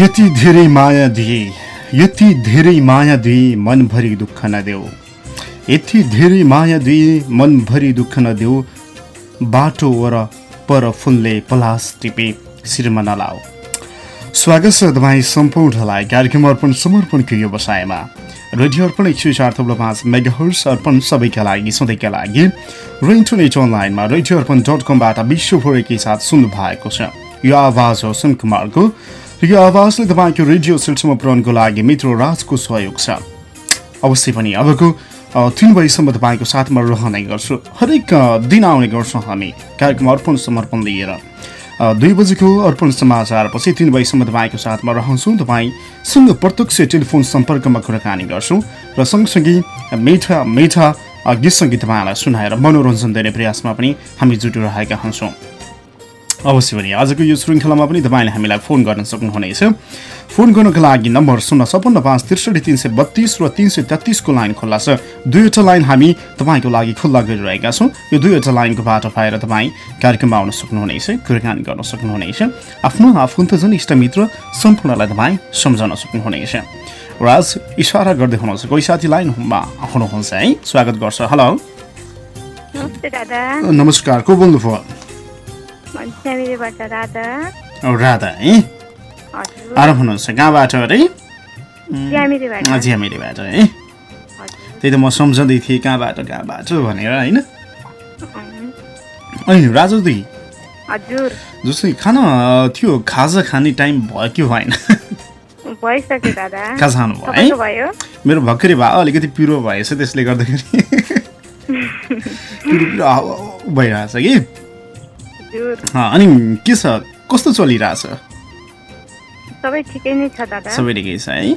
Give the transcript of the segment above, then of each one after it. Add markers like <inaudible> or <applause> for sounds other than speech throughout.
यति धेरै माया दिए यति धेरै माया दिए मनभरि दुःख नदेऊ। यति धेरै माया दिए मनभरि दुःख नदेऊ। बाटो वर पर फुलले पलास टिपे शिरमा नलाऊ। स्वागत छ तपाईँ सम्पूर्णलाई कार्यक्रम अर्पण समर्पणको व्यवसायमा रेडियो अर्पण एक सय चार थप्लो पाँच मेगाहर्स अर्पण सबैका लागि सधैँका लागि। र इन्टरनेट अनलाइनमा रेडियो अर्पण डट कमबाट विश्वभर साथ सुन्नु भएको छ। यो आवाज हो सुन कुमारको। यो आवाजले तपाईँको रेडियो सेटसम्म पुऱ्याउनुको लागि मित्र राजको सहयोग छ। अवश्य पनि अबको तिन बजीसम्म तपाईँको साथमा रहने गर्छु। हरेक दिन आउने गर्छौँ हामी। कार्यक्रम अर्पण समर्पण लिएर। दुई बजेको अर्पण समाचारपछि तिन बजीसम्म तपाईँको साथमा रहन्छौँ। तपाईँसँग प्रत्यक्ष टेलिफोन सम्पर्कमा कुराकानी गर्छौँ र सँगसँगै मिठा मिठा गीत सङ्गीत तपाईँलाई सुनाएर मनोरञ्जन दिने प्रयासमा पनि हामी जुटिरहेका हुन्छौँ। अवश्य पनि आजको यो श्रृङ्खलामा पनि तपाईँले हामीलाई फोन गर्न सक्नुहुनेछ। फोन गर्नको लागि नम्बर शून्य सपन्न पाँच त्रिसठी तिन सय बत्तिस र तिन सय तेत्तिसको लाइन खुल्ला छ। दुईवटा लाइन हामी तपाईँको लागि खुल्ला गरिरहेका छौँ। यो दुईवटा लाइनको बाटो पाएर तपाईँ कार्यक्रममा आउन सक्नुहुनेछ कुराकानी गर्न सक्नुहुनेछ। आफ्नो आफन्त झन् इष्टमित्र सम्पूर्णलाई तपाईँ सम्झाउन सक्नुहुनेछ। राज इसारा गर्दै हुनुहुन्छ। कोही साथी लाइनमा हुनुहुन्छ है? स्वागत गर्छ। हेलो। नमस्कार। को बोल्नुभयो? राधा। है? आराम हुनुहुन्छ कहाँबाट अरे? ज्यामिरीबाट। है? त्यही त म सम्झँदै थिएँ कहाँबाट कहाँबाट भनेर होइन? होइन राजु दी। जस्तै खाना थियो खाजा खाने टाइम भयो कि भएन? <laughs> खाजा खानु भयो? है मेरो भर्खरै भयो अलिकति पिरो भएछ त्यसले गर्दाखेरि। <laughs> पिरो पिरो भइरहेछ कि? अनि के छ? कस्तो चलिरहेछ सबै ठिकै नै छ दादा। सबै ठिकै छ है?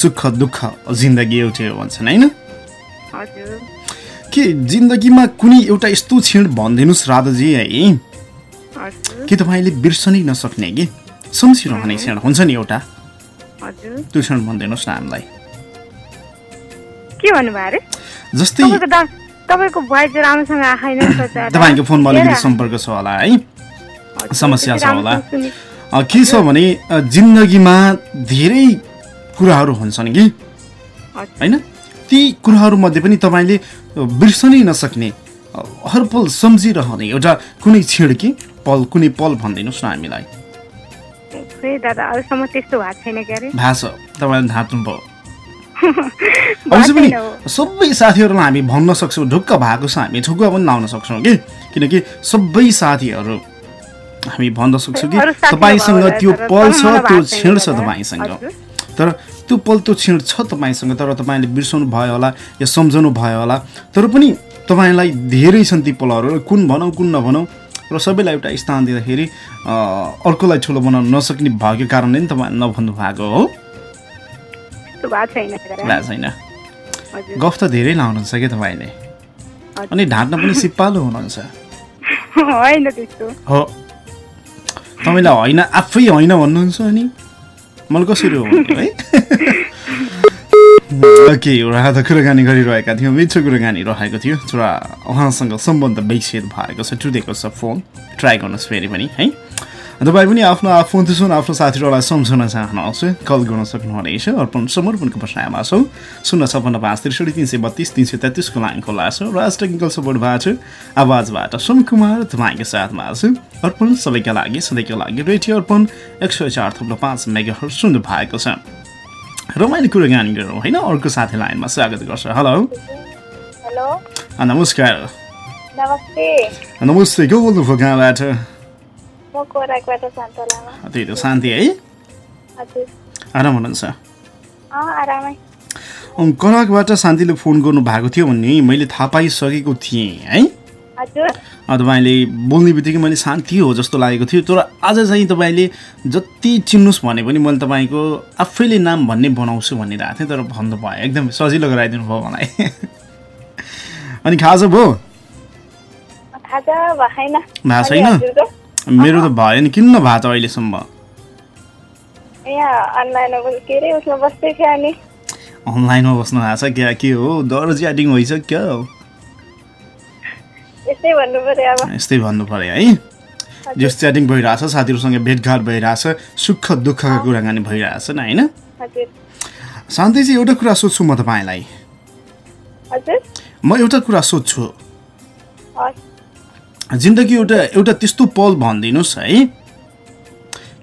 सुख दुःख जिन्दगी एउटै हो भन्छन् होइन? के जिन्दगीमा कुनै एउटा यस्तो क्षण भनिदिनुहोस् राधाजी है? कि तपाईँले बिर्सनै नसक्ने कि? सम्झिरहने क्षण हुन्छ नि एउटा। त्यो क्षण भनिदिनुहोस् न हामीलाई। के भन्नुभयो अरे? जस्तै तपाईँको भोइस राम्रोसँग आएन <coughs> तपाईँको फोनमा अलिकति सम्पर्क छ होला है? समस्या छ होला। के छ भने जिन्दगीमा धेरै कुराहरू हुन्छन् कि? होइन? ती कुराहरूमध्ये पनि तपाईँले बिर्सनै नसक्ने हर पल सम्झिरहने एउटा कुनै क्षण कि? पल कुनै पल भनिदिनुहोस् न हामीलाई। भएको छ। तपाईँले ढाँट्नुभयो <laughs> अवश्य पनि सबै साथीहरूलाई हामी भन्न सक्छौँ ढुक्क भएको छ हामी ठुक्क पनि लाउन सक्छौँ कि? किनकि सबै साथीहरू हामी भन्न सक्छौँ कि तपाईँसँग त्यो पल छ त्यो क्षण छ तपाईँसँग। तर त्यो पल त्यो क्षण छ तपाईँसँग तर तपाईँले बिर्साउनु भयो होला या सम्झाउनु भयो होला तर पनि तपाईँलाई धेरै छन् ती पलहरू। कुन भनौँ कुन नभनौँ र सबैलाई एउटा स्थान दिँदाखेरि अर्कोलाई ठुलो बनाउन नसक्ने भएको कारणले नि तपाईँ नभन्नु भएको हो। छैन गफ त धेरै लाउनुहुन्छ कि तपाईँले। अनि ढाँट्न पनि सिपालु हुनुहुन्छ। <laughs> हो। तपाईँलाई होइन आफै होइन भन्नुहुन्छ अनि मलाई कसरी हो है? <laughs> ओके राधा कुराकानी गरिरहेका थियौँ। मिठो कुराकानी रहेको थियो। र उहाँसँग सम्बन्ध विच्छेद भएको छ। टुटेको छ फोन। ट्राई गर्नुहोस् फेरि पनि है? तपाईँ पनि आफ्नो आफन्त आफ्नो साथीहरूलाई सम्झाउन चाहनुहुन्छ कल गर्न सक्नुहुनेछ अर्पण समर्पणको बसाइमा छौँ। शून्य छपन्न पाँच त्रिसठी तिन सय बत्तिस तिन सय तेत्तिसको लाइन खोला छ। र टेक्निकल सपोर्टबाट आवाजबाट सोम कुमार तपाईँको साथमा छु। अर्पण सबैका लागि सधैँका लागि रेडियो अर्पण एक सय चार थुप्रो पाँच मेगाहरू सुन्नु भएको छ। रमाइलो कुराकानी गरौँ होइन? अर्को साथी लाइनमा स्वागत गर्छ। हेलो। नमस्कार। नमस्ते को बोल्नुभयो कहाँबाट? त्यही त शान्ति है? आराम हुनुहुन्छ? कराकबाट शान्तिले फोन गर्नु भएको थियो भन्ने मैले थाहा पाइसकेको थिएँ है? तपाईँले बोल्ने बित्तिकै मैले शान्ति हो जस्तो लागेको थियो तर आज चाहिँ तपाईँले जति चिन्नुहोस् भने पनि मैले तपाईँको आफैले नाम भन्ने बनाउँछु भनिरहेको थिएँ तर भन्नु भयो एकदम सजिलो गराइदिनु भयो मलाई। <laughs> अनि खाजा भयो? भएको छैन? मेरो त भयो नि किन भएको छ अहिलेसम्म? अनलाइनमा बस्नु भएको छ क्या के हो? डर च्याटिङ भइसक्यो यस्तै भन्नु पऱ्यो है। जस च्याटिङ भइरहेछ साथीहरूसँग भेटघाट भइरहेछ सुख दुःखका कुराकानी भइरहेछन् होइन? शान्तिजी एउटा कुरा सोध्छु म तपाईँलाई। म एउटा कुरा सोध्छु। जिन्दगी एउटा एउटा त्यस्तो पल भनिदिनुहोस् है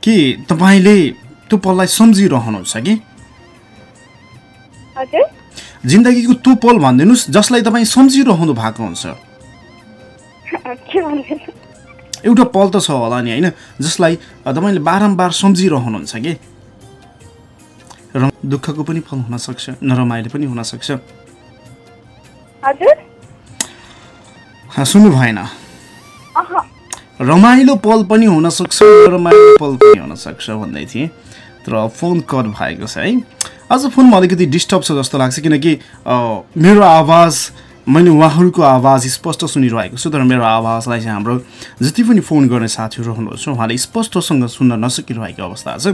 कि तपाईँले त्यो पललाई सम्झिरहनुहुन्छ कि? जिन्दगीको त्यो पल भनिदिनुहोस् जसलाई तपाईँ सम्झिरहनु भएको हुन्छ। एउटा पल त छ होला नि होइन? जसलाई तपाईँले बारम्बार सम्झिरहनुहुन्छ कि? र दुःखको पनि फल हुनसक्छ नरमाइलो पनि हुनसक्छ सुन्नु भएन। रमाइलो पल पनि हुनसक्छ नरमाइलो पल पनि हुनसक्छ भन्दै थिएँ। तर फोन कट भएको छ है। आज फोनमा अलिकति डिस्टर्ब छ जस्तो लाग्छ किनकि मेरो आवाज मैले उहाँहरूको आवाज स्पष्ट सुनिरहेको छु तर मेरो आवाजलाई चाहिँ हाम्रो जति पनि फोन गर्ने साथीहरू हुनुहुन्छ उहाँले स्पष्टसँग सुन्न नसकिरहेको अवस्था छ।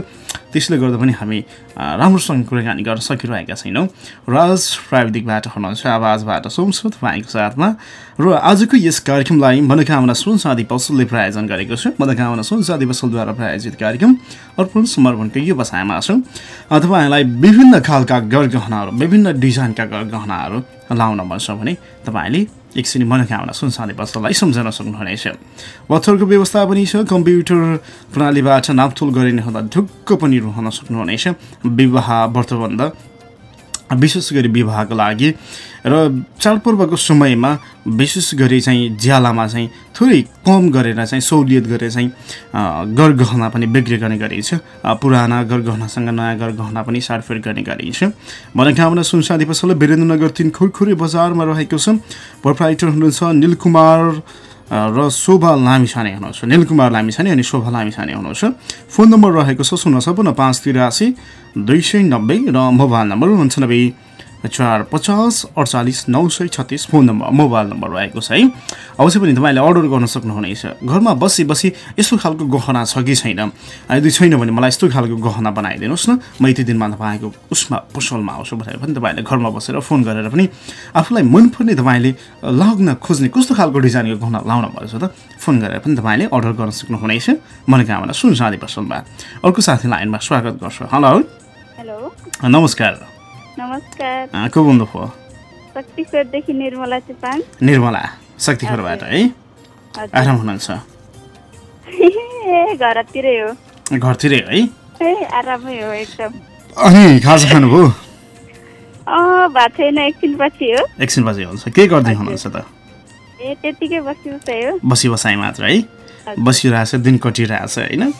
त्यसले गर्दा पनि हामी राम्रोसँग कुराकानी गर्न सकिरहेका छैनौँ। राज प्राविधिकबाट हुनुहुन्छ आवाजबाट सोमसु तपाईँको साथमा। र आजको यस कार्यक्रमलाई मनोकामना सुन साथी पसलले प्रायोजन गरेको छु। मनोकामना सुन साथी पसलद्वारा प्रायोजित कार्यक्रम अर्पण समर्पणको यो बसाइमा छु। अ, तपाईँहरूलाई विभिन्न खालका गरगहनाहरू विभिन्न डिजाइनका गरगहनाहरू लाउन मन छ भने तपाईँले एकछिन मनोकामना सुन साथी पसललाई सम्झन सक्नुहुनेछ। पत्थरको व्यवस्था पनि छ। कम्प्युटर प्रणालीबाट नापतोल गरिने हुँदा ढुक्क पनि रहन सक्नुहुनेछ। विवाह व्रतबन्ध विशेष गरी विवाहको लागि र चाडपर्वको समयमा विशेष गरी चाहिँ ज्यालामा चाहिँ थोरै कम गरेर चाहिँ सहुलियत गरेर चाहिँ गरगहना पनि बिक्री गर्ने गरिन्छ। पुराना गरगहनासँग नयाँ गरगहना पनि सारफेर गर्ने गरिन्छ। मनोकामना सुनसादी पसल वीरेन्द्रनगर तिन खुरखुरे बजारमा रहेको छ। प्रोप्राइटर हुनुहुन्छ निलकुमार र शोभा लामिछाने हुनुहुन्छ। निलकुमार लामिछाने अनि शोभा लामिछाने हुनुहुन्छ। फोन नम्बर रहेको छ शून्य छपन्न पाँच तिरासी दुई सय नब्बे र मोबाइल नम्बर अन्ठानब्बे चार पचास अडचालिस नौ सय छत्तिस फोन नम्बर मोबाइल नम्बर रहेको छ है। अवश्य पनि तपाईँले अर्डर गर्न सक्नुहुनेछ। घरमा बसी बसी यस्तो खालको गहना छ कि छैन? यदि छैन भने मलाई यस्तो खालको गहना बनाइदिनुहोस् न। म यति दिनमा तपाईँको उसमा पसलमा आउँछु भनेर पनि तपाईँले घरमा बसेर फोन गरेर पनि आफूलाई मनपर्ने तपाईँले लाग्न खोज्ने कस्तो खालको डिजाइनको गहना लाउन पर्छ त फोन गरेर पनि तपाईँले अर्डर गर्न सक्नुहुनेछ। मनोकामना सुन साँधी पसलमा अर्को साथी लाइनमा स्वागत गर्छु। हेलो। हेलो। नमस्कार। नमस्कार। को बोल्नुभयो शक्तिश्वरदेखि निर्मला चुपाङ निर्मला शक्तिखरबाट है? आराम हुनुहुन्छ? <laughs> घरतिरै हो। घरतिरै है आरामै हो एकदम। अनि खाजा खानुभयो अँ भएको छैन एकछिन पछि हो। एकछिन पछि हुन्छ। के गर्दै हुनुहुन्छ त? ए त्यतिकै बसी हो। बसी बसाइ मात्र है। बसिरहेछ दिन कटिरहेछ होइन?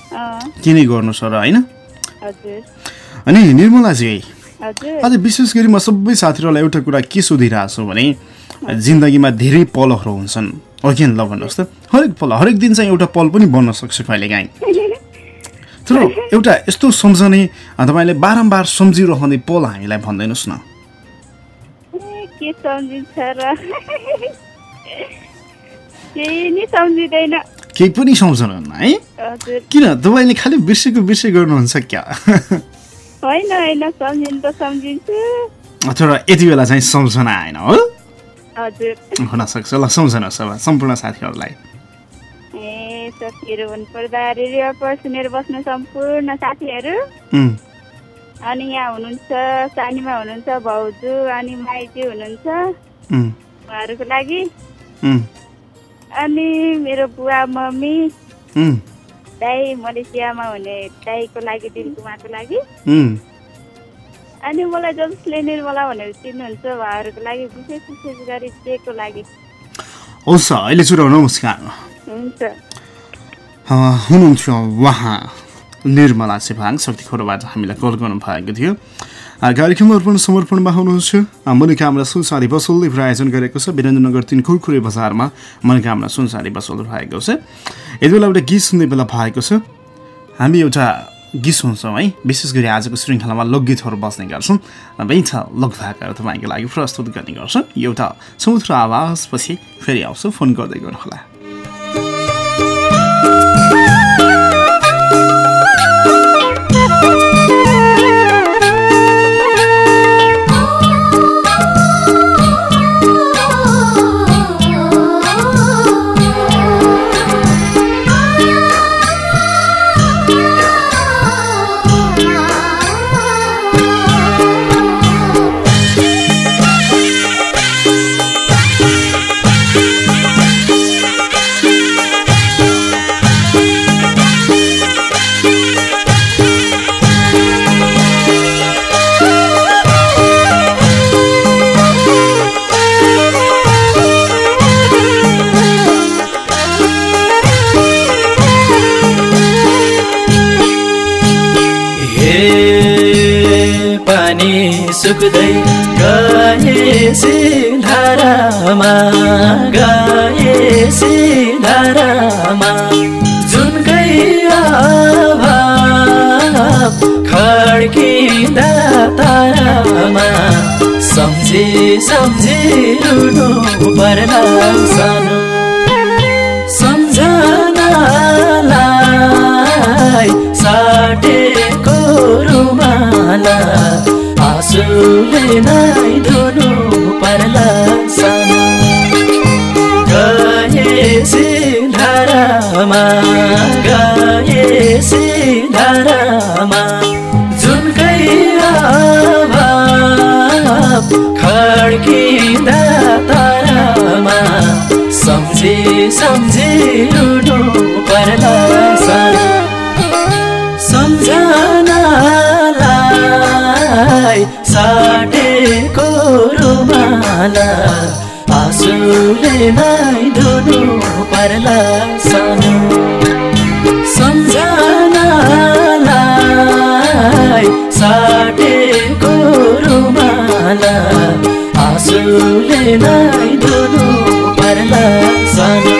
के नै गर्नु छ र होइन? अनि निर्मलाजी आज विशेष गरी म सबै साथीहरूलाई एउटा कुरा के सोधिरहेको छु भने जिन्दगीमा धेरै पलहरू हुन्छन्। कि ल भन्नुहोस् त। हरेक पल हरेक दिन चाहिँ एउटा पल पनि बन्न सक्छ कहिलेकाहीँ <laughs> तर एउटा यस्तो सम्झने तपाईँले बारम्बार सम्झिरहने पल हामीलाई भनिदिनुहोस् न। <laughs> केही पनि सम्झनुहुन्न है। किन? तपाईँले खालि बिर्सेको बिर्से गर्नुहुन्छ क्या? <laughs> होइन होइन सम्झिनु त सम्झिन्छु। तर यति बेला चाहिँ सम्झना आएन हो। हजुर। हुनसक्छ ल सम्झनुहोस् अब सम्पूर्ण साथीहरूलाई। ए साथीहरू भन्नुपर्दा रेडियो पर सुनेर बस्नु सम्पूर्ण साथीहरू। अनि यहाँ हुनुहुन्छ सानीमा हुनुहुन्छ भाउजू अनि माइजू हुनुहुन्छ। उहाँहरूको लागि। अनि मेरो बुवा मम्मी। दाई मलेसियामा हुने दाईको लागि दिलकुमारको लागि। उम्। अनि मलाई जसले निर्मला भनेर चिन्नुहुन्छ उहाँहरूको लागि विशेष विशेष गरी जेको लागि। हवस् अहिले सुरु नमस्कार। हुन्छ। हुनुहुन्थ्यो उहाँ निर्मला चेपाङ शक्तिखोरबाट हामीलाई कल गर्नु भएको थियो। कार्यक्रम अर्पण समर्पणमा हुनुहुन्छ मनोकामना सुनसारी बसोलले प्रायोजन गरेको छ। वीरेन्द्रनगर तिन खुरखुरे बजारमा मनोकामना सुनसारी बसोल भएको छ। यति बेला एउटा गीत सुन्ने बेला भएको छ। हामी एउटा गीत सुन्छौँ है। विशेष गरी आजको श्रृङ्खलामा लोकगीतहरू बस्ने गर्छौँ। बेन्छ लोकभाकाहरू तपाईँको लागि प्रस्तुत गर्ने गर्छौँ। एउटा समुद्र आवाजपछि फेरि आउँछु। फोन गर्दै गर्नुहोला। सुक्दै गएसी धारामा गएसी धारामा जुनकै अभाव खड्किँदा तारामा सम्झी सम्झी रुनु पर्ला सानो। सम्झनालाई साटेको रुमाला आँसुले नै धुनु पर्ला सानो। गएसी धारामा गएसी धारामा जुनकै अभाव खड्किँदा तारामा सम्झी सम्झी रुनु पर्ला सम्झनालाई साटेको रुमाला आँसुले नै धुनु पर्ला सानो सम्झनालाई साटेको रुमाला आँसुले नै धुनु पर्ला सानो।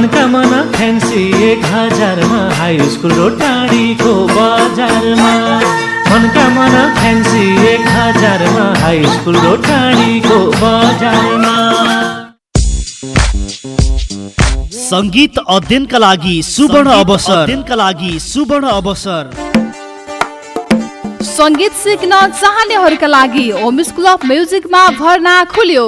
मनका मना फ्यान्सी एक हजारमा हाई स्कुल र टाढीको बजारमा। मनका मना फ्यान्सी एक हजारमा हाई स्कुल र टाढीको बजारमा। सङ्गीत अध्ययनका लागि सुवर्ण अवसर। अध्ययनका लागि सुवर्ण अवसर। सङ्गीत सिक्न चाहनेहरूका लागि होम स्कुल अफ म्युजिकमा भर्ना खुल्यो।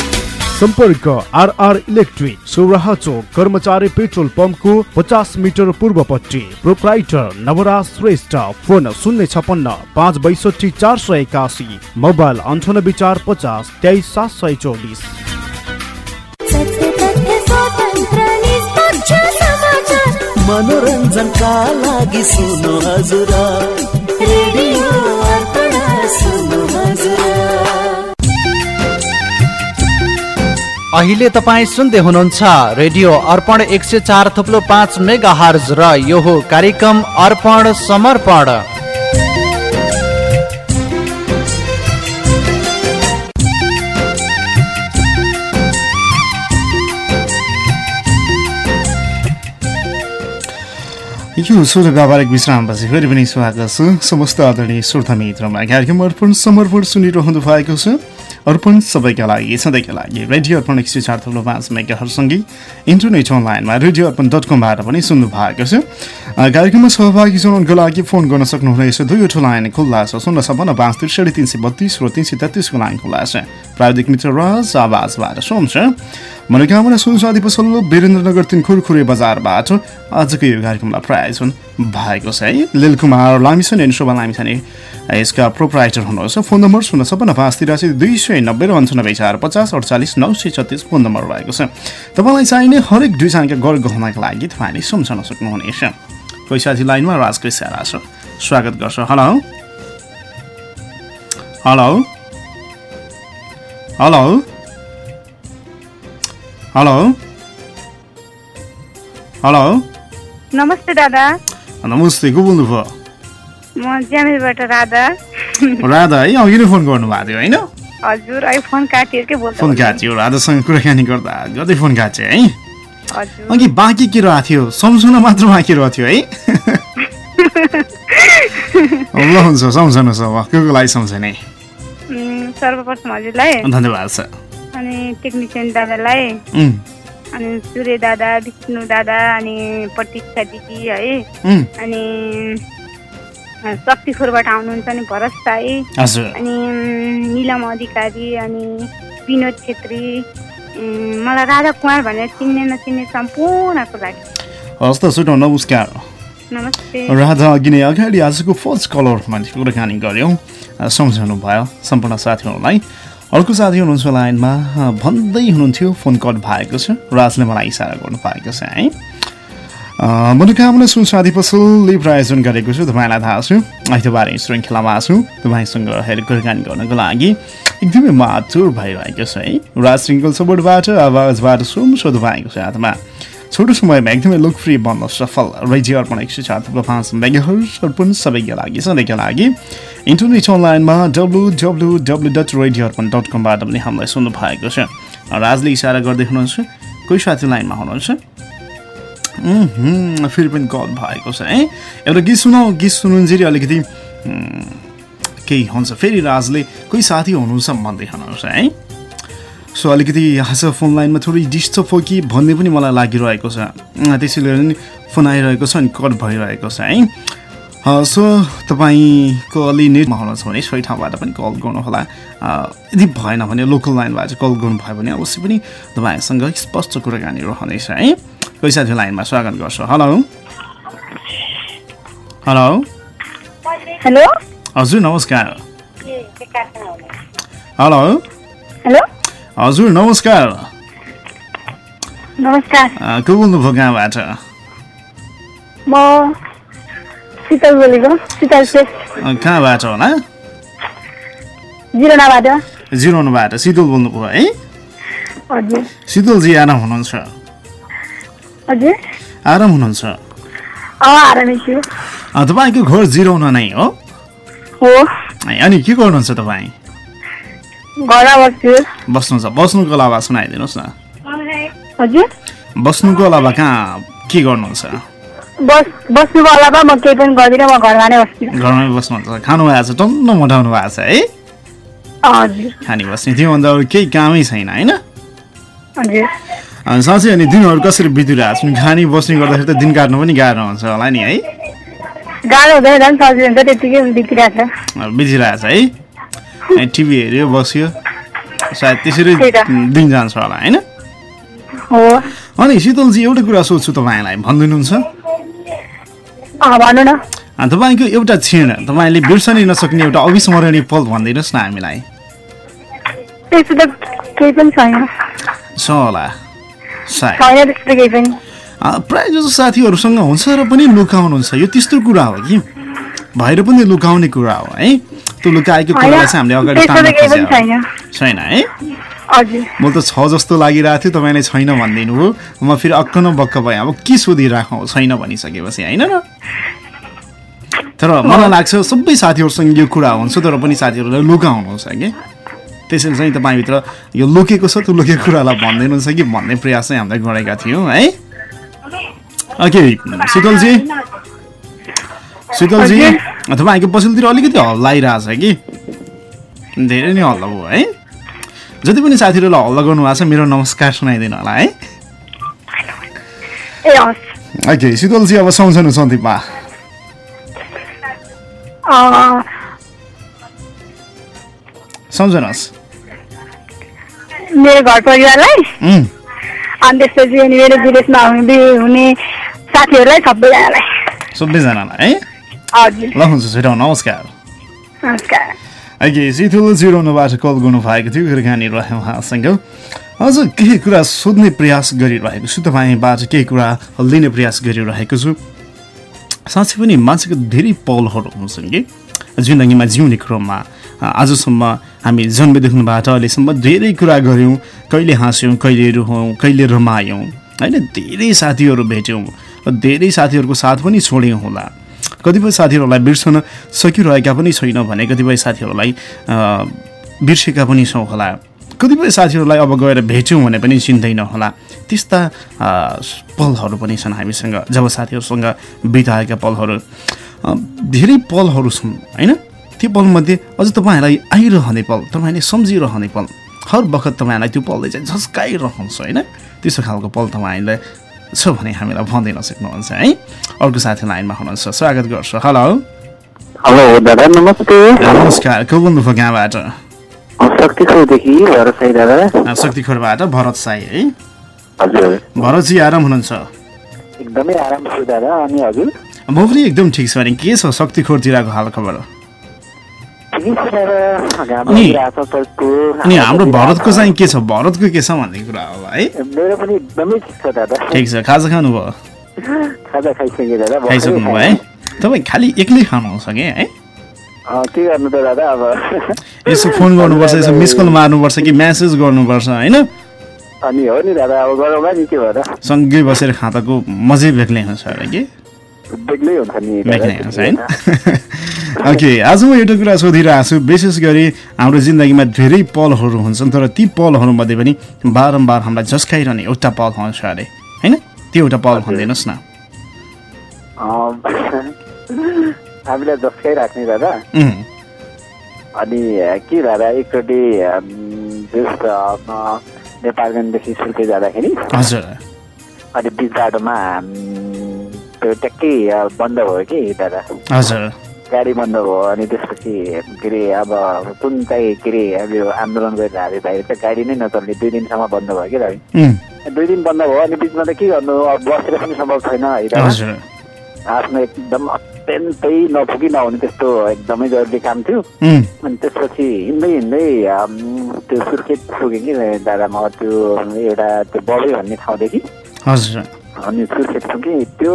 सम्पर्क आरआर इलेक्ट्रिक सौराहा चोक कर्मचारी पेट्रोल पम्पको पचास मिटर पूर्वपट्टि। प्रोप्राइटर नवराज श्रेष्ठ फोन शून्य छपन्न पाँच बैसठी चार सय एकासी मोबाइल अन्ठानब्बे चार पचास तेइस सात सय चौबिस। मनोरञ्जनका लागि अहिले तपाईँ सुन्दै हुनुहुन्छ रेडियो अर्पण एक सय चार थुप्लो पाँच मेगा हर्ज र यो हो कार्यक्रम अर्पण समर्पण। यो छोटो व्यापारिक विश्रामपछि फेरि पनि स्वागत छ। समस्त आदरणीय श्रोता मित्रमा कार्यक्रम अर्पण समर्पण सुनिरहनु भएको छ। अर्पण सबैका लागि सधैँका लागि रेडियो अर्पण एक सय चार थप्लो पाँच मेगाहरूसँगै इन्टरनेट अनलाइनमा रेडियो अर्पण डट कमबाट पनि सुन्नु भएको छ। कार्यक्रममा सहभागी जनाउनको लागि फोन गर्न सक्नुहुनेछ दुईवटा लाइन खुल्ला छ। शून्य छपन्न पाँच त्रिसठी तिन सय बत्तिस र तिन सय तेत्तिसको लाइन खुल्ला छ। प्राविधिक मित्र राज आवाजबाट सोम्छ मनोकामना सुनसादी पसल वीरेन्द्रनगर तिन खुरखुरे बजारबाट। आजको यो कार्यक्रमलाई प्रायोजन भएको छ है। लिल कुमार लामिछन् एन्ड शोभा लामिछन् यसका प्रोप्राइटर हुनुहुन्छ। फोन नम्बर शून्य छपन्न पाँच तिरासी दुई सय नब्बे र अन्ठानब्बे चार पचास अडचालिस नौ सय छत्तिस फोन नम्बर रहेको छ। तपाईँलाई चाहिने हरेक सानका गर गहनाका लागि तपाईँले सम्झन सक्नुहुनेछ। साथी लाइनमा राजको इसारा छ स्वागत गर्छ। Hello. Hello. Hello. Hello hello नमस्ते दादा नमस्ते को बोल्नुभयो म ज्यामीबाट राधा राधा है अघि नै फोन गर्नुभएको थियो होइन हजुर अहिले फोन काटियो के बोल्दा फोन काट्यो राधासँग कुराकानी गर्दा गर्दै फोन काट्यो है हजुर अघि बाँकी के रहेको थियो सम्झना मात्र बाँकी रहेको थियो है ल हुन्छ सम्झनुहोस् अब को को लागि सम्झने सर्वप्रथम हजुरलाई धन्यवाद छ अनि टेक्निसियन दादालाई अनि सूर्य दादा विष्णु दादा अनि प्रतीक्षा दिदी है। अनि शक्तिखोरबाट आउनुहुन्छ नि भरत साई। हजुर। अनि निलम अधिकारी अनि विनोद छेत्री। मलाई राधा कुमार भनेर चिन्ने नचिन्ने सम्पूर्णको लागि हस् त सुटो नमस्कार। नमस्ते। राधा अघि नै अगाडि आजको फर्स्ट कलरमा कुराकानी गऱ्यौँ। सम्झाउनु भयो सम्पूर्ण साथीहरूलाई। अर्को साथी हुनुहुन्छ लाइनमा। भन्दै हुनुहुन्थ्यो फोन कट भएको छ। राजले मलाई इसारा गर्नु भएको छ है। मनोकामना सुनसादी पसलले प्रायोजन गरेको छु तपाईँलाई थाहा छु। आइतबार श्रृङ्खलामा छु तपाईँसँग रहेर कुराकानी गर्नको लागि एकदमै मातुर भइरहेको छ है। राज सिङ्गल सपोर्टबाट आवाजबाट सुमसो तपाईँको साथमा। छोटो समयमा एकदमै लोकप्रिय बन्न सफल रेडियो अर्पण एक सय चार थप्लो पाँच सबैका लागि सधैँका लागि। इन्टरनेट अनलाइनमा W W W dot radio Arpan dot कमबाट पनि हामीलाई सुन्नु भएको छ राजले इसारा गर्दै हुनुहुन्छ कोही साथी लाइनमा हुनुहुन्छ? फेरि पनि कल भएको छ है? एउटा गीत सुनाऊ गीत सुनुन्जेरी अलिकति केही हुन्छ। फेरि राजले कोही साथी हुनुहुन्छ भन्दै हुनुहुन्छ है? सो अलिकति आज फोन लाइनमा थोरै डिस्टर्ब हो कि भन्ने पनि मलाई लागिरहेको छ। त्यसैले फोन आइरहेको छ अनि कट भइरहेको छ है? सो तपाईँको अलि नेटमा हुनुहुन्छ भने सोही ठाउँबाट पनि कल गर्नुहोला। यदि भएन भने लोकल लाइनबाट कल गर्नुभयो भने अवश्य पनि तपाईँसँग स्पष्ट कुराकानी रहनेछ है? कोही साथी लाइनमा स्वागत गर्छु। हेलो। हेलो। हेलो। हजुर नमस्कार। हेलो? हेलो। हजुर नमस्कार। नमस्कार। को बोल्नुभयो कहाँबाट म शीतल बोलेको शीतल शेष अँ, कहाँबाट होला? जिरोनाबाट। जिरोनबाट। शीतल बोल्नुभयो है? हजुर। शीतलजी आराम हुनुहुन्छ? हजुर। आराम हुनुहुन्छ? तपाईँको घर जिरोन नै हो? अनि के गर्नुहुन्छ तपाईँ? बस्नुहुन्छ। बस्नुको अलावा सुनाइदिनुहोस् न। हजुर। बस्नुको अलावा कहाँ? के गर्नुहुन्छ? बस्नुको अलावा म केही पनि गर्दिनँ म घरमा नै बस्छु। घरमै बस्नुहुन्छ खानु भएको छ टन्न मोटाउनु भएको छ है? हजुर। खाने बस्ने त्योभन्दा अरू केही कामै छैन होइन? हजुर। अनि साँच्चै अनि दिनहरू कसरी बितिरहेको छन्? खाने बस्ने गर्दाखेरि त दिन काट्नु पनि गाह्रो हुन्छ होला नि है? गाह्रो हुँदैन है? अनि टिभी हेऱ्यो बस्यो। सायद त्यसरी। दिन जान्छ होला होइन? अनि शीतलजी एउटा कुरा सोध्छु तपाईँलाई भनिदिनुहुन्छ? न। तपाईँको एउटा क्षण तपाईँले बिर्सनै नसक्ने एउटा अविस्मरणीय पल भनिदिनुहोस् न हामीलाई। त्यस्तो त केही पनि छैन। छ होला सायद। छैन त्यस्तो केही पनि। अँ, प्रायः जसो साथीहरूसँग हुन्छ र पनि लुकाउनुहुन्छ यो त्यस्तो कुरा हो कि? भएर पनि लुकाउने कुरा हो है? त्यो लुकाएको कुरालाई चाहिँ हामीले अगाडि छैन हो। है म त छ जस्तो लागिरहेको थियो तपाईँले छैन भनिदिनु हो म फेरि अक्क न बक्क भएँ। अब के सोधिराखौँ? छैन भनिसकेपछि होइन र? तर मलाई लाग्छ सबै साथीहरूसँग यो कुरा हुन्छ तर पनि साथीहरूलाई लुकाउनुहुन्छ कि? त्यसैले चाहिँ तपाईँभित्र यो लुकेको छ त्यो लुकेको कुरालाई भनिदिनुहुन्छ कि? भन्ने प्रयास चाहिँ हामीले गरेका थियौँ है? ओके शीतलजी शीतलजी तपाईँको पछिल्लोतिर अलिकति हल्ला आइरहेछ कि? धेरै नै हल्ला भयो है? जति पनि साथीहरूलाई हल्ला गर्नुभएको छ मेरो नमस्कार सुनाइदिनु होला है? ओके शीतलजी अब सम्झनु सन्दीपमा सम्झनुहोस्। मेरो घर परिवारलाई? अनि त्यसपछि अनि मेरो विदेशमा हुने हुने साथीहरूलाई सबैजनालाई। सबैजनालाई है? हजुर। ल हुन्छ छिटो नमस्कार। नमस्कार। ओके शीतल जिरोनबाट कल गर्नु भएको थियो कुराकानी रह्यो उहाँसँग अझ केही कुरा सोध्ने प्रयास गरिरहेको छु तपाईँबाट केही कुरा लिने प्रयास गरिरहेको छु साँच्चै पनि मान्छेको धेरै पलहरू हुन्छन् कि जिन्दगीमा जिउने क्रममा आजसम्म हामी जन्मदेखिबाट अहिलेसम्म धेरै कुरा गऱ्यौँ कहिले हाँस्यौँ कहिले रुहौँ कहिले रमायौँ होइन धेरै साथीहरू भेट्यौँ धेरै साथीहरूको साथ पनि छोड्यौँ होला कतिपय साथीहरूलाई बिर्सन सकिरहेका पनि छैन भने कतिपय साथीहरूलाई बिर्सेका पनि छौँ होला। कतिपय साथीहरूलाई अब गएर भेट्यौँ भने पनि चिन्दैन होला। त्यस्ता पलहरू पनि छन् हामीसँग जब साथीहरूसँग बिताएका पलहरू। धेरै पलहरू छन् होइन? त्यो पलमध्ये अझ तपाईँहरूलाई आइरहने पल तपाईँले सम्झिरहने पल। हर बखत तपाईँहरूलाई त्यो पलले चाहिँ झस्काइरहन्छ होइन? त्यस्तो खालको पल तपाईँलाई छ भने हामीलाई भन्दैन सक्नुहुन्छ है? अर्को साथी लाइनमा हुनुहुन्छ स्वागत गर्छु। हेलो हेलो दादा नमस्ते। नमस्कार को बोल्नुभयो कहाँबाट? शक्ति खौदेखि भरत साई दादा। अ, शक्तिखोरबाट भरत साई है? हजुर। भरतजी आराम हुनुहुन्छ? एकदमै आराम छु दादा अनि हजुर? म पनि एकदम ठिक छु अनि के छ शक्तिखोरतिरको हाल खबर अनि हाम्रो भरतको चाहिँ के छ? भरतको के छ भन्ने कुरा हो है? मेरो पनि एकदमै ठिक छ दादा। ठिक छ। खाजा खानुभयो? खाजा खाइसकेँ दादा। खाइसक्नुभयो। है? तपाईँ खालि एक्लै खानुहुन्छ कि है? के गर्नु त दादा अब? यसो फोन गर्नुपर्छ यसो मिस कल मार्नुपर्छ कि म्यासेज गर्नुपर्छ होइन? अनि हो नि दादा अब गरौँला नि के भएर? सँगै बसेर खाँदाको मजै बेग्लै हुन्छ होला कि? बेग्लै हुन्छ नि बेग्लै हुन्छ होइन। ओके आज म एउटा कुरा सोधिरहेको छु। विशेष गरी हाम्रो जिन्दगीमा धेरै पलहरू हुन्छन् तर ती पलहरूमध्ये पनि बारम्बार हामीलाई झस्काइरहने एउटा पल हुन्छ अरे होइन? त्यो एउटा पल भनिदिनुहोस् न। अँ, <laughs> हामीलाई झस्काइराख्ने दादा उम्, अनि के दादा एकचोटि नेपालगञ्जदेखि सुर्के जाँदाखेरि हजुर। अनि बिच बाटोमा त्यो ट्याक्कै बन्द भयो कि दादा हजुर। गाडी बन्द भयो अनि त्यसपछि के अरे अब कुन चाहिँ के अरे अब यो आन्दोलन गरिरहेको थियो बाहिर चाहिँ गाडी नै नचल्ने दुई दिनसम्म बन्द भयो कि उम्, दुई दिन बन्द भयो अनि बिचमा त के गर्नु? अब बसेर पनि सम्भव छैन है दादा हजुर। आफ्नो एकदम अत्यन्तै नपुगी नहुने त्यस्तो एकदमै जरुरी काम थियो। अनि त्यसपछि हिँड्दै हिँड्दै त्यो सुर्खेत पुगेँ कि दादा म त्यो एउटा त्यो बबे भन्ने ठाउँदेखि। हजुर। अनि सुर्खेत छु कि त्यो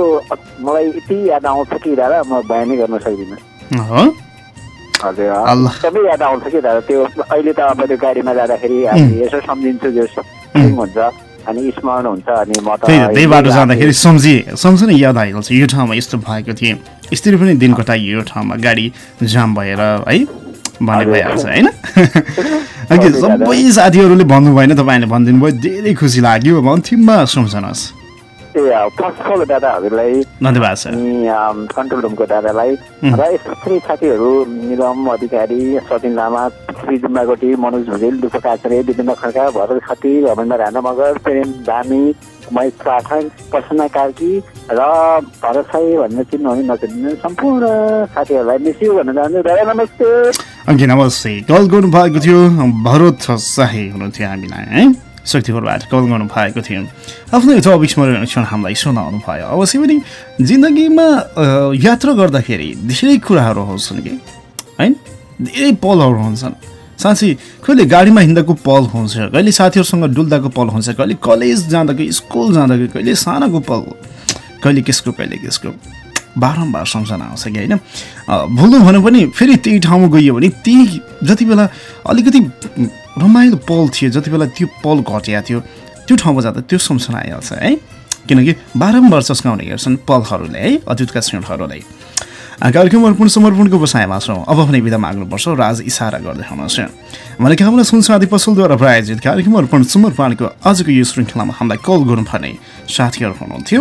मलाई यति याद आउँछ कि दादा म बयानै गर्न सक्दिनँ। हो हजुर। एकदमै याद आउँछ कि दादा त्यो अहिले त अब त्यो गाडीमा जाँदाखेरि यसो सम्झिन्छु जो हुन्छ अनि स्मरण हुन्छ अनि म त्यही बाटो जाँदाखेरि सम्झि सम्झने याद आइहाल्छ यो ठाउँमा यस्तो भएको थिए यसरी पनि दिन कटाइयो यो ठाउँमा गाडी जाम भएर है भन्ने भइहाल्छ होइन? <laughs> सबै साथीहरूले भन्नु भएन तपाईँले भनिदिनु भयो धेरै खुसी लाग्यो। अब अन्तिममा सम्झनुहोस्। अल दादाहरूलाई? कन्ट्रोल रुमको दादालाई. र यस्तै साथीहरू निगम अधिकारी सचिन लामा श्री जुम्बाकोटी मनोज भुजेल दुप काचरे विपिन खड्का भरत खती रमेन्द्र राणा मगर प्रेम दामी महेश पाठक प्रसन्न कार्की र भरत साई भन्ने चिन्नु भने नचिन्नु सम्पूर्ण साथीहरूलाई मिसियो भन्न चाहन्छु। दादा नमस्ते। नमस्ते। कल गर्नु भएको थियो भरत शाही हुनुहुन्थ्यो हामीलाई है? शक्तिपुरबाट कल गर्नु भएको थियो आफ्नो एउटा अविस्मरणीय क्षण हामीलाई सुनाउनु भयो अवश्य पनि जिन्दगीमा यात्रा गर्दाखेरि धेरै कुराहरू हुन्छन् कि होइन धेरै पलहरू हुन्छन् साँच्चै कहिले गाडीमा हिँड्दाको पल हुन्छ कहिले साथीहरूसँग डुल्दाको पल हुन्छ कहिले कलेज जाँदाको स्कुल जाँदाको कहिले सानोको पल कहिले केसको कहिले केसको बारम्बार सम्झना आउँछ कि होइन? भुल्नु भन्यो पनि फेरि त्यही ठाउँमा गइयो भने त्यही जति बेला अलिकति रमाइलो पल थियो जति बेला त्यो पल घटिया थियो त्यो ठाउँमा जाँदा त्यो सम्झना आइहाल्छ है? किनकि बारम्बार चस्काउने गर्छन् पलहरूले है? अतीतका क्षणहरूलाई। कार्यक्रम अर्पण समर्पणको बसाइमा छौँ। अब भने बिदा माग्नुपर्छ राज इसारा गर्दै हुनुहुन्छ। भनेको हामीलाई सुनसादी पसलद्वारा प्रायोजित कार्यक्रम अर्पण समर्पणको आजको यो श्रृङ्खलामा हामीलाई कल गर्नुपर्ने साथीहरू हुनुहुन्थ्यो।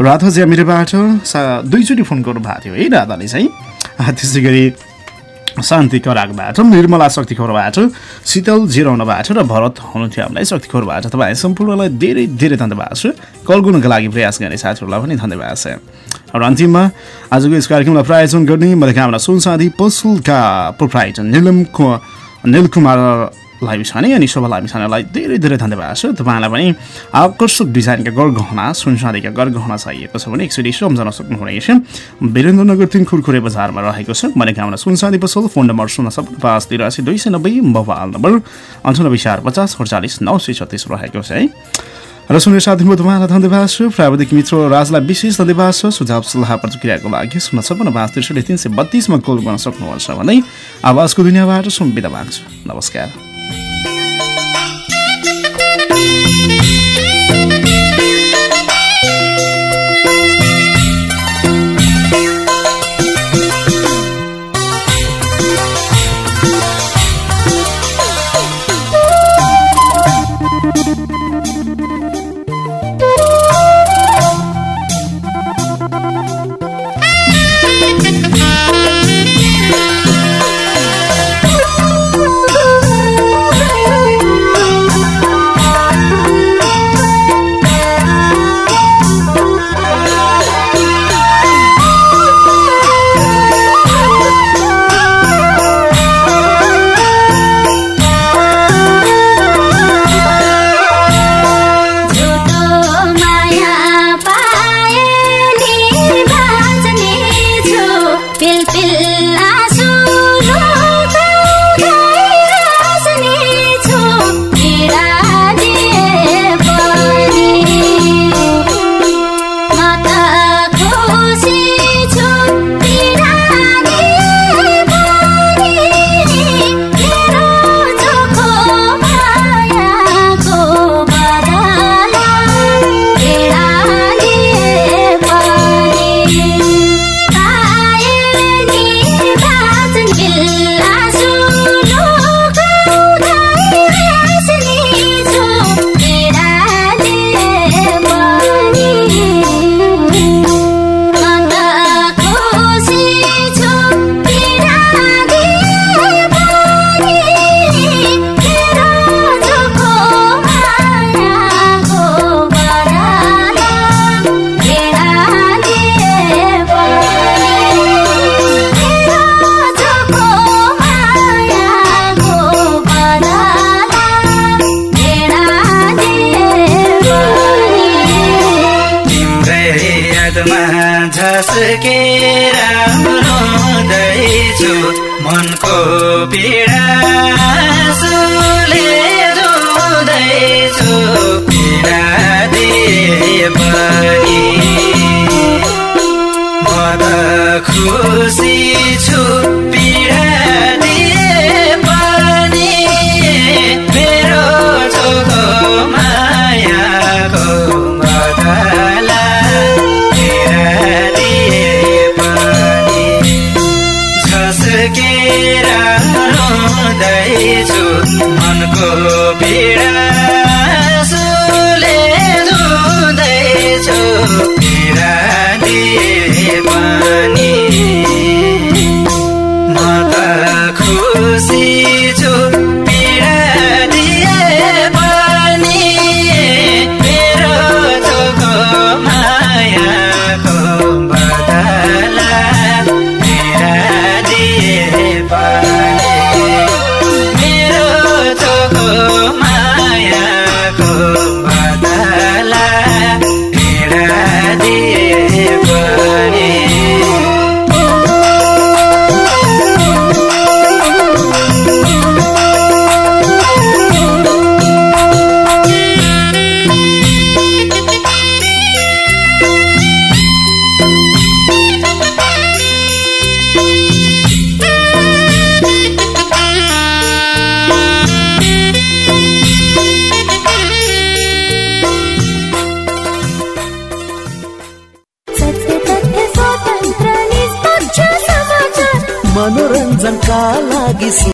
राधा ज्यामिरेबाट सा दुईचोटि फोन गर्नुभएको थियो है राधाले चाहिँ। त्यसै गरी शान्ति कराकबाट निर्मला शक्तिखोरबाट शीतल जिराउनबाट र भरत हुनुहुन्थ्यो हामीलाई शक्तिखोरबाट तपाईँ सम्पूर्णलाई धेरै धेरै धन्यवाद छ। कल गर्नुको लागि प्रयास गर्ने साथीहरूलाई पनि धन्यवाद छ। र अन्तिममा आजको यस कार्यक्रमलाई प्रायोजन गर्ने मनोकामना सुनसादी पसलका प्रोप्राइटर निलम कु- निलकुमार लामिछाने अनि शोभा लामिछानेलाई धेरै धेरै धन्यवाद छ। तपाईँलाई पनि आकर्षक डिजाइनका गरगहना सुनसादीका गरगहना चाहिएको छ भने एकचोटि सम्झन सक्नुहुनेछ। वीरेन्द्रनगर तिन खुरखुरे बजारमा रहेको छ। मनोकामना सुनसादी पसल फोन नम्बर शून्य सपन्न पाँच तिरासी दुई सय नब्बे मोबाइल नम्बर अन्ठानब्बे चार पचास अडचालिस नौ सय छत्तिस रहेको छ है। र सुन्ने साथीमा तपाईँलाई धन्यवाद छ। प्राविधिक मित्र राजलाई विशेष धन्यवाद छ। सुझाव सल्लाह प्रतिक्रियाको लागि शून्य छपन्न पाँच त्रिसठी तिन सय बत्तिसमा कल गर्न सक्नुहुन्छ भने आवाजको दुनियाँबाट सुविधा माग्छु। नमस्कार। Beat out.